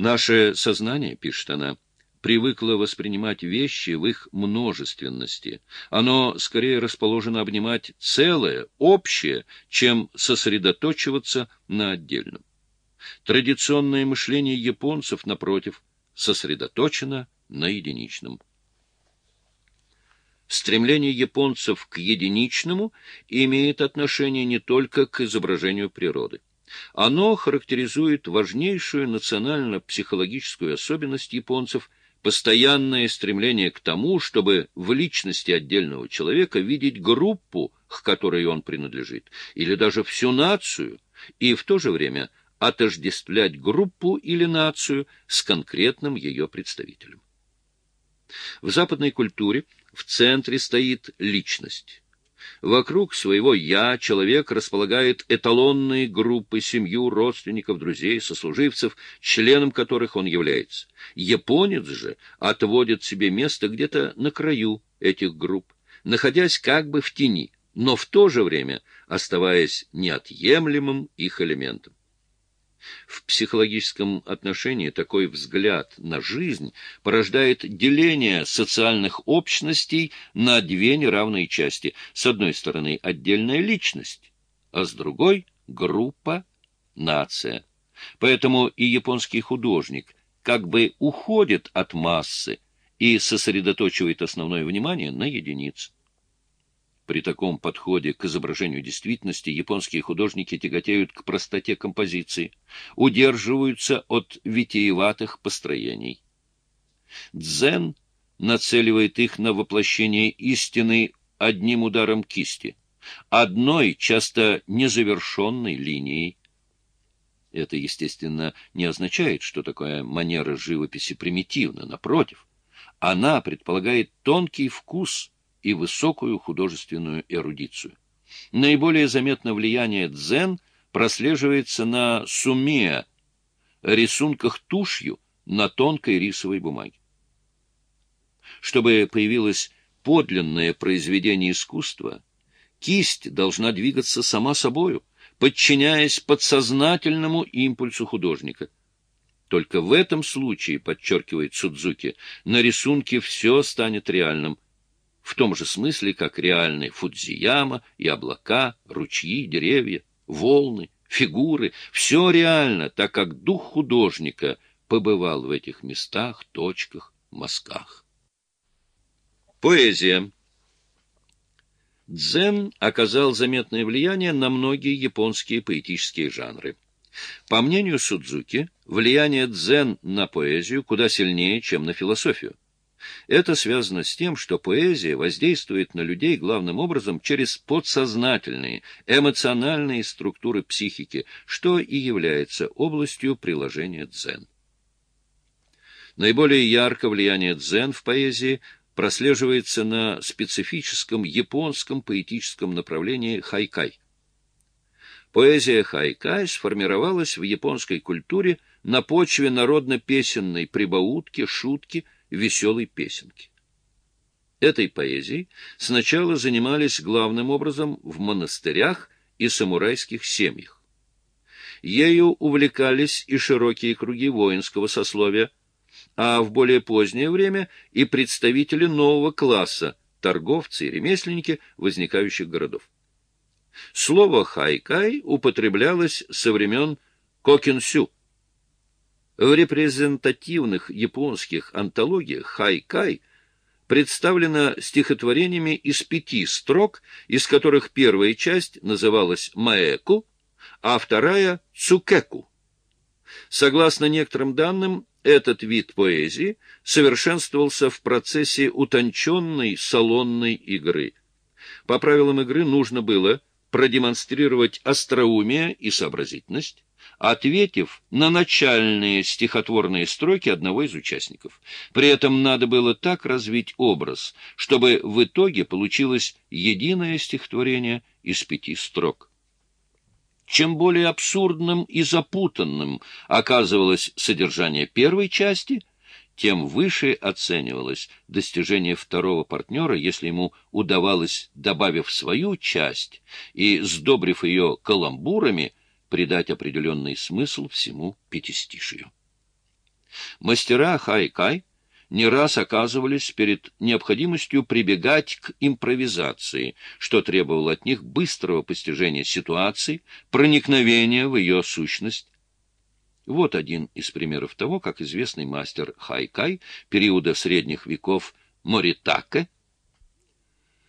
Наше сознание, пишет она, привыкло воспринимать вещи в их множественности. Оно скорее расположено обнимать целое, общее, чем сосредоточиваться на отдельном. Традиционное мышление японцев, напротив, сосредоточено на единичном. Стремление японцев к единичному имеет отношение не только к изображению природы. Оно характеризует важнейшую национально-психологическую особенность японцев – постоянное стремление к тому, чтобы в личности отдельного человека видеть группу, к которой он принадлежит, или даже всю нацию, и в то же время отождествлять группу или нацию с конкретным ее представителем. В западной культуре в центре стоит личность. Вокруг своего «я» человек располагает эталонные группы, семью, родственников, друзей, сослуживцев, членом которых он является. Японец же отводит себе место где-то на краю этих групп, находясь как бы в тени, но в то же время оставаясь неотъемлемым их элементом. В психологическом отношении такой взгляд на жизнь порождает деление социальных общностей на две неравные части. С одной стороны, отдельная личность, а с другой — группа, нация. Поэтому и японский художник как бы уходит от массы и сосредоточивает основное внимание на единице. При таком подходе к изображению действительности японские художники тяготеют к простоте композиции, удерживаются от витиеватых построений. Дзен нацеливает их на воплощение истины одним ударом кисти, одной, часто незавершенной линией. Это, естественно, не означает, что такая манера живописи примитивна, напротив. Она предполагает тонкий вкус – и высокую художественную эрудицию. Наиболее заметно влияние дзен прослеживается на сумеа, рисунках тушью на тонкой рисовой бумаге. Чтобы появилось подлинное произведение искусства, кисть должна двигаться сама собою, подчиняясь подсознательному импульсу художника. Только в этом случае, подчеркивает Судзуки, на рисунке все станет реальным – в том же смысле, как реальны Фудзияма и облака, ручьи, деревья, волны, фигуры. Все реально, так как дух художника побывал в этих местах, точках, мазках. Поэзия Дзен оказал заметное влияние на многие японские поэтические жанры. По мнению Судзуки, влияние дзен на поэзию куда сильнее, чем на философию. Это связано с тем, что поэзия воздействует на людей главным образом через подсознательные, эмоциональные структуры психики, что и является областью приложения дзен. Наиболее ярко влияние дзен в поэзии прослеживается на специфическом японском поэтическом направлении хайкай. Поэзия хайкай сформировалась в японской культуре на почве народно-песенной прибаутки, шутки – веселой песенки. Этой поэзией сначала занимались главным образом в монастырях и самурайских семьях. Ею увлекались и широкие круги воинского сословия, а в более позднее время и представители нового класса, торговцы и ремесленники возникающих городов. Слово «хайкай» употреблялось со времен Кокинсю, в репрезентативных японских антологиях «Хайкай» представлено стихотворениями из пяти строк, из которых первая часть называлась «Маэку», а вторая «Цукеку». Согласно некоторым данным, этот вид поэзии совершенствовался в процессе утонченной салонной игры. По правилам игры нужно было продемонстрировать остроумие и сообразительность, ответив на начальные стихотворные строки одного из участников. При этом надо было так развить образ, чтобы в итоге получилось единое стихотворение из пяти строк. Чем более абсурдным и запутанным оказывалось содержание первой части, тем выше оценивалось достижение второго партнера, если ему удавалось, добавив свою часть и сдобрив ее каламбурами, придать определенный смысл всему пятистишию. Мастера хайкай не раз оказывались перед необходимостью прибегать к импровизации, что требовало от них быстрого постижения ситуации, проникновения в ее сущность. Вот один из примеров того, как известный мастер хайкай периода средних веков Моритаке